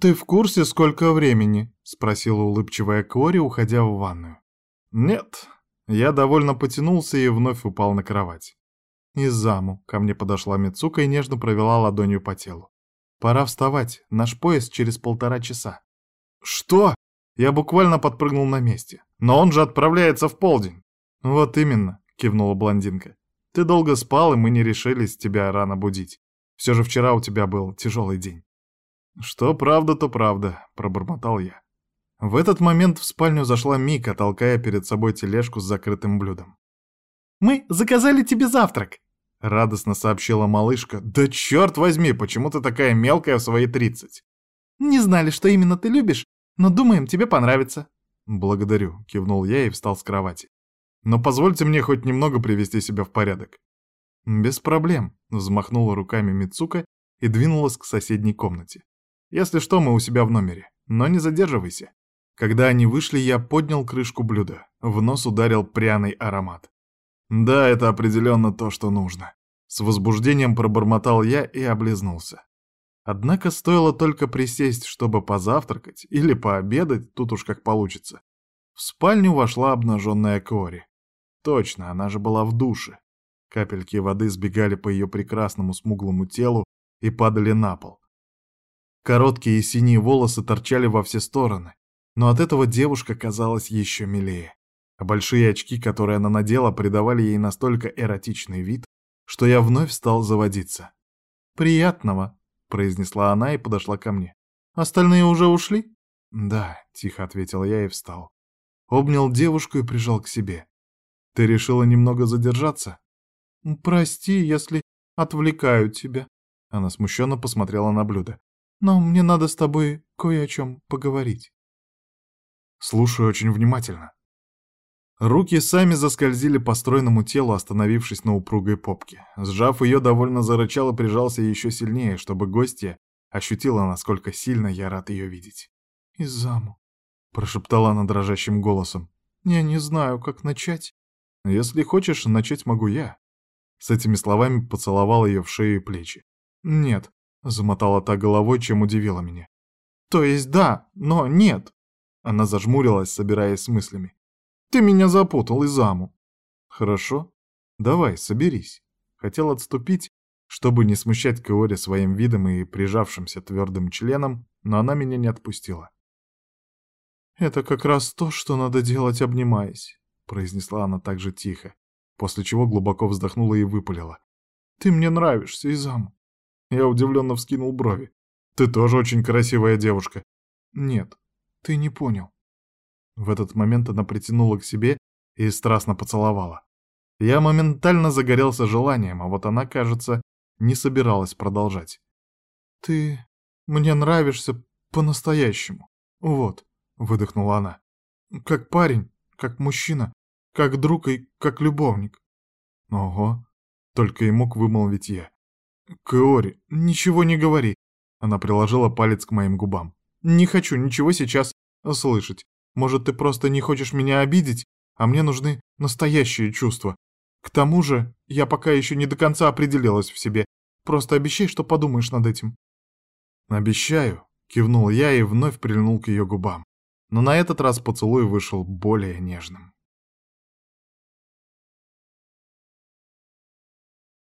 «Ты в курсе, сколько времени?» — спросила улыбчивая Кори, уходя в ванную. «Нет». Я довольно потянулся и вновь упал на кровать. «Из заму», — ко мне подошла Мицука и нежно провела ладонью по телу. «Пора вставать, наш поезд через полтора часа». «Что?» Я буквально подпрыгнул на месте. «Но он же отправляется в полдень». «Вот именно», — кивнула блондинка. «Ты долго спал, и мы не решились тебя рано будить. Все же вчера у тебя был тяжелый день». «Что правда, то правда», — пробормотал я. В этот момент в спальню зашла Мика, толкая перед собой тележку с закрытым блюдом. «Мы заказали тебе завтрак!» — радостно сообщила малышка. «Да черт возьми, почему ты такая мелкая в свои тридцать?» «Не знали, что именно ты любишь, но думаем, тебе понравится». «Благодарю», — кивнул я и встал с кровати. «Но позвольте мне хоть немного привести себя в порядок». «Без проблем», — взмахнула руками Мицука и двинулась к соседней комнате. «Если что, мы у себя в номере, но не задерживайся». Когда они вышли, я поднял крышку блюда. В нос ударил пряный аромат. Да, это определенно то, что нужно. С возбуждением пробормотал я и облизнулся. Однако стоило только присесть, чтобы позавтракать или пообедать, тут уж как получится. В спальню вошла обнаженная Кори. Точно, она же была в душе. Капельки воды сбегали по ее прекрасному смуглому телу и падали на пол. Короткие синие волосы торчали во все стороны, но от этого девушка казалась еще милее. Большие очки, которые она надела, придавали ей настолько эротичный вид, что я вновь стал заводиться. «Приятного», — произнесла она и подошла ко мне. «Остальные уже ушли?» «Да», — тихо ответил я и встал. Обнял девушку и прижал к себе. «Ты решила немного задержаться?» «Прости, если отвлекаю тебя», — она смущенно посмотрела на блюдо. «Но мне надо с тобой кое о чем поговорить». Слушаю очень внимательно. Руки сами заскользили по стройному телу, остановившись на упругой попке. Сжав ее, довольно зарычал и прижался еще сильнее, чтобы гостья ощутила, насколько сильно я рад ее видеть. «Из заму», — прошептала она дрожащим голосом. «Я не знаю, как начать». «Если хочешь, начать могу я». С этими словами поцеловал ее в шею и плечи. «Нет», — замотала та головой, чем удивила меня. «То есть да, но нет». Она зажмурилась, собираясь с мыслями. «Ты меня запутал, Изаму». «Хорошо. Давай, соберись». Хотел отступить, чтобы не смущать Каори своим видом и прижавшимся твердым членом, но она меня не отпустила. «Это как раз то, что надо делать, обнимаясь», — произнесла она так же тихо, после чего глубоко вздохнула и выпалила. «Ты мне нравишься, Изаму». Я удивленно вскинул брови. «Ты тоже очень красивая девушка». «Нет, ты не понял». В этот момент она притянула к себе и страстно поцеловала. Я моментально загорелся желанием, а вот она, кажется, не собиралась продолжать. «Ты мне нравишься по-настоящему. Вот», — выдохнула она. «Как парень, как мужчина, как друг и как любовник». «Ого», — только и мог вымолвить я. «Кеори, ничего не говори», — она приложила палец к моим губам. «Не хочу ничего сейчас слышать. Может, ты просто не хочешь меня обидеть, а мне нужны настоящие чувства. К тому же, я пока еще не до конца определилась в себе. Просто обещай, что подумаешь над этим». «Обещаю», — кивнул я и вновь прильнул к ее губам. Но на этот раз поцелуй вышел более нежным.